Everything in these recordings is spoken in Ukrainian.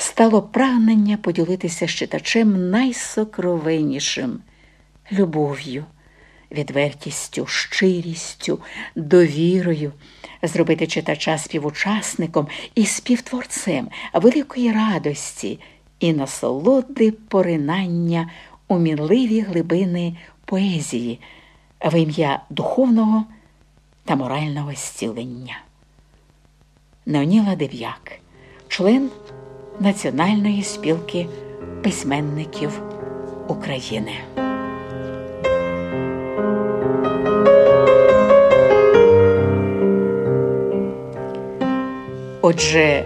стало прагнення поділитися з читачем найсокровеннішим любов'ю, відвертістю, щирістю, довірою, зробити читача співучасником і співтворцем великої радості і насолоди поринання у мінливі глибини поезії в ім'я духовного та морального зцілення. Неоніла Дев'як, член Національної спілки письменників України. Отже,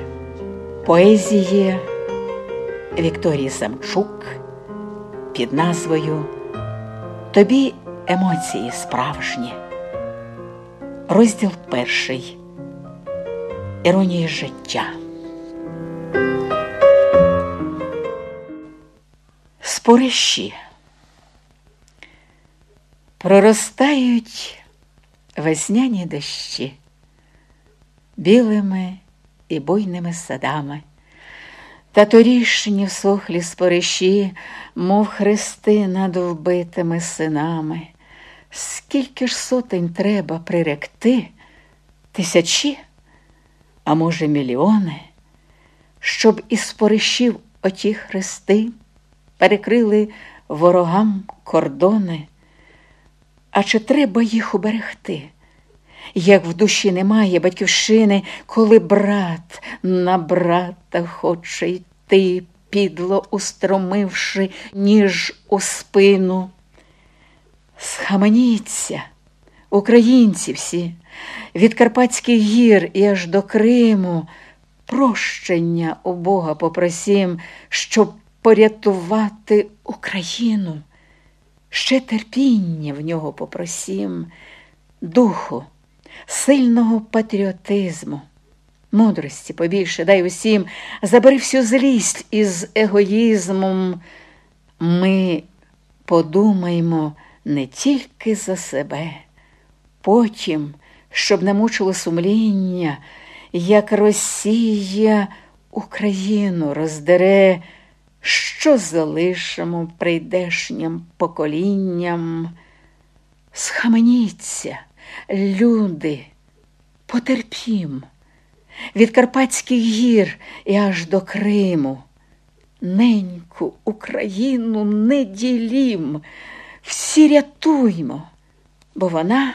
поезії Вікторії Самчук під назвою Тобі емоції справжні. Розділ перший. Іронії життя. Спорищі проростають весняні дощі білими і буйними садами, та торішні всохлі спориші, мов хрести над вбитими синами. Скільки ж сотень треба приректи, тисячі, а може, мільйони, щоб із споришів оті хрести перекрили ворогам кордони. А чи треба їх уберегти? Як в душі немає батьківщини, коли брат на брата хоче йти, підло устромивши ніж у спину. Схаменіться, українці всі, від Карпатських гір і аж до Криму, прощення у Бога попросім, щоб порятувати Україну. Ще терпіння в нього попросім, духу, сильного патріотизму, мудрості побільше дай усім, забери всю злість із егоїзмом. Ми подумаймо не тільки за себе, потім, щоб не мучило сумління, як Росія Україну роздере, що залишимо прийдешнім поколінням. Схаменіться, люди, потерпім, від Карпатських гір і аж до Криму. Неньку Україну не ділім всі рятуймо, бо вона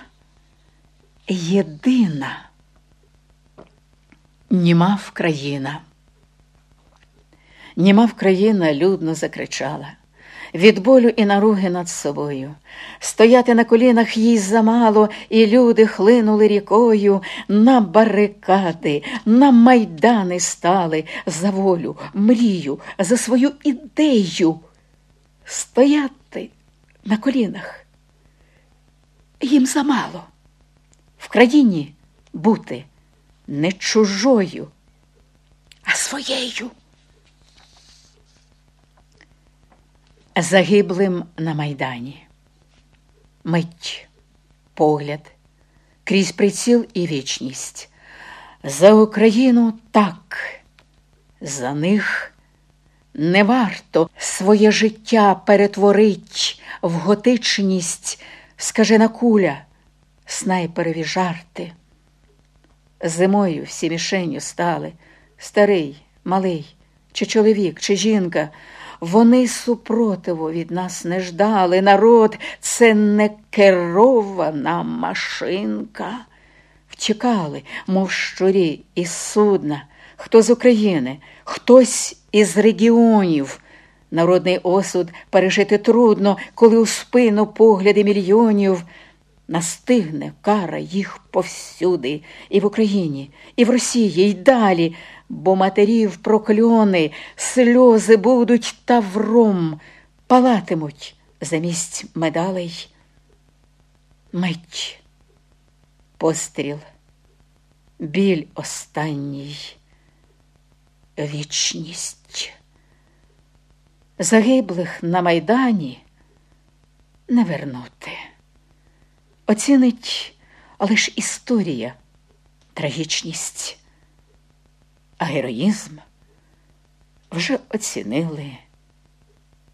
єдина, німа в країна. Німа в країна людно закричала. Від болю і наруги над собою. Стояти на колінах їй замало, і люди хлинули рікою, на барикади, на майдани стали за волю, мрію, за свою ідею. Стояти на колінах. Їм замало в країні бути не чужою, а своєю. Загиблим на майдані. Мить, погляд, крізь приціл і вічність. За Україну так, за них не варто своє життя перетворить в готичність, скажена куля, снайперові жарти. Зимою всі мішенью стали старий, малий, чи чоловік, чи жінка. Вони супротиву від нас не ждали. Народ це не керована машинка. Втікали, мов щурі із судна, хто з України, хтось із регіонів. Народний осуд пережити трудно, коли у спину погляди мільйонів. Настигне кара їх повсюди, і в Україні, і в Росії, і далі, бо матерів прокльони, сльози будуть тавром, палатимуть замість медалей. Мить, постріл, біль останній, вічність. Загиблих на майдані не вернути. Оцінить лиш історія, трагічність, а героїзм вже оцінили,